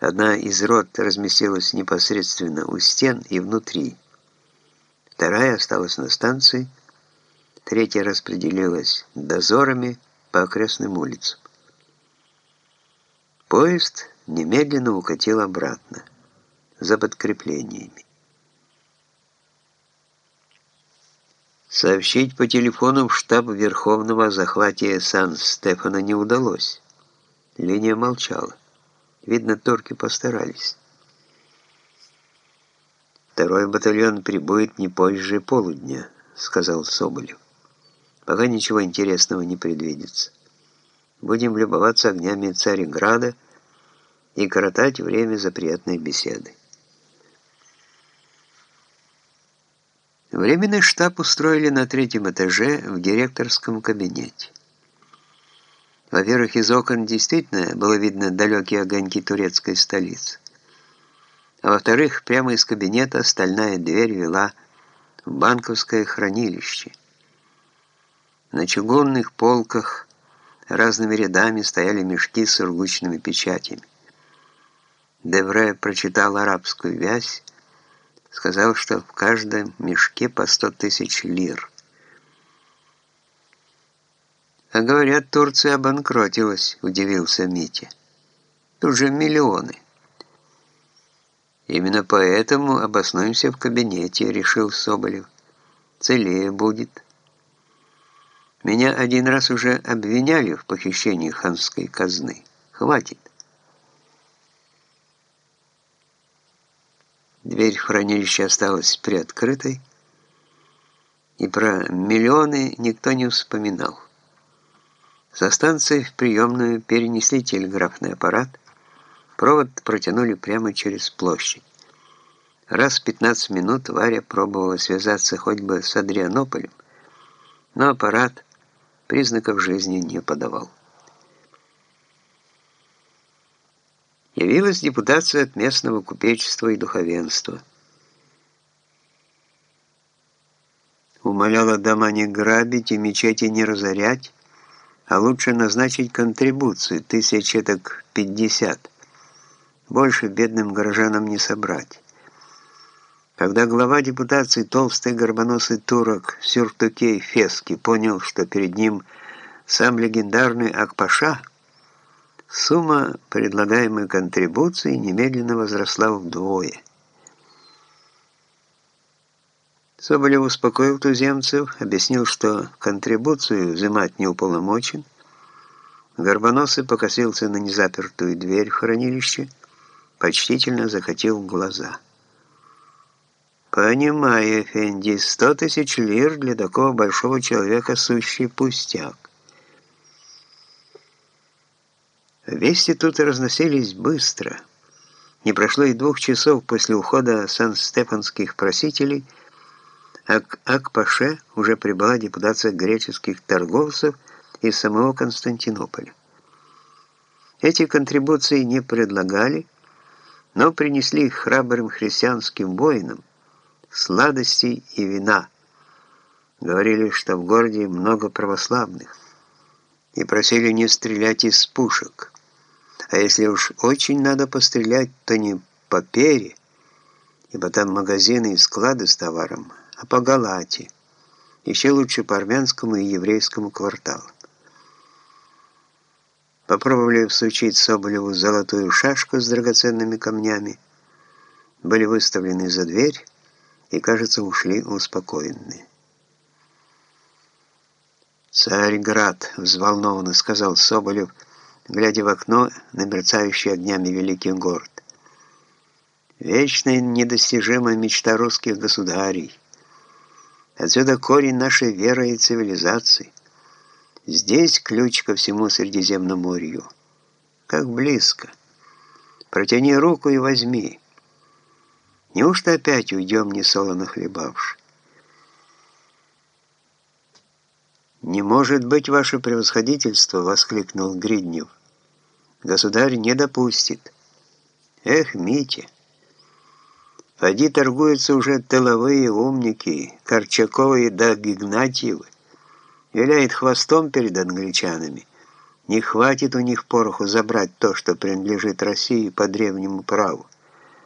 Одна из рот разместилась непосредственно у стен и внутри. Вторая осталась на станции, третья распределилась дозорами по окрестным улицам. Поезд немедленно укатил обратно, за подкреплениями. Сообщить по телефону в штаб Верховного о захвате Сан-Стефана не удалось. Линия молчала. Видно, торки постарались. «Второй батальон прибудет не позже полудня», — сказал Соболев. «Пока ничего интересного не предвидится. Будем любоваться огнями Цареграда и коротать время за приятной беседой». Временный штаб устроили на третьем этаже в директорском кабинете. Во-первых, из окон действительно было видно далекие огоньки турецкой столицы. А во-вторых, прямо из кабинета стальная дверь вела в банковское хранилище. На чугунных полках разными рядами стояли мешки с сургучными печатями. Девре прочитал арабскую вязь, сказал, что в каждом мешке по сто тысяч лир – «А говорят, Турция обанкротилась», — удивился Митя. «Тут же миллионы». «Именно поэтому обоснуемся в кабинете», — решил Соболев. «Целее будет». «Меня один раз уже обвиняли в похищении ханской казны. Хватит». Дверь в хранилище осталась приоткрытой, и про миллионы никто не вспоминал. Со станции в приемную перенесли телеграфный аппарат, провод протянули прямо через площадь. Раз в 15 минут Варя пробовала связаться хоть бы с Адрианополем, но аппарат признаков жизни не подавал. Явилась депутация от местного купечества и духовенства. Умоляла дома не грабить и мечети не разорять, а лучше назначить контрибуцию, тысяч так 50. Больше бедным горожанам не собрать. Когда глава депутации, толстый горбоносый турок Сюртукей Фески понял, что перед ним сам легендарный Акпаша, сумма предлагаемой контрибуции немедленно возросла вдвое. Соболев успокоил туземцев, объяснил, что контрибуцию взимать не уполномочен. Горбоносый покосился на незапертую дверь в хранилище, почтительно захотел глаза. «Понимаю, Эфенди, сто тысяч лир для такого большого человека сущий пустяк». Вести тут разносились быстро. Не прошло и двух часов после ухода сан-стефанских просителей – а к Акпаше уже прибыла депутация греческих торговцев из самого Константинополя. Эти контрибуции не предлагали, но принесли храбрым христианским воинам сладостей и вина. Говорили, что в городе много православных, и просили не стрелять из пушек. А если уж очень надо пострелять, то не по пере, ибо там магазины и склады с товаром, а по Галате, еще лучше по армянскому и еврейскому кварталам. Попробовали всучить Соболеву золотую шашку с драгоценными камнями, были выставлены за дверь и, кажется, ушли успокоенные. «Царьград», — взволнованно сказал Соболев, глядя в окно на мерцающий огнями великий город. «Вечная недостижимая мечта русских государей». Отсюда корень нашей веры и цивилизации. Здесь ключ ко всему Средиземноморью. Как близко. Протяни руку и возьми. Неужто опять уйдем несолоно хлебавши? «Не может быть, ваше превосходительство!» — воскликнул Гриднев. «Государь не допустит». «Эх, Митя!» Поди торгуются уже тыловые умники, Корчаковы да Гигнатьевы. Виляет хвостом перед англичанами, Не хватит у них пороху забрать то, что принадлежит России по древнему праву.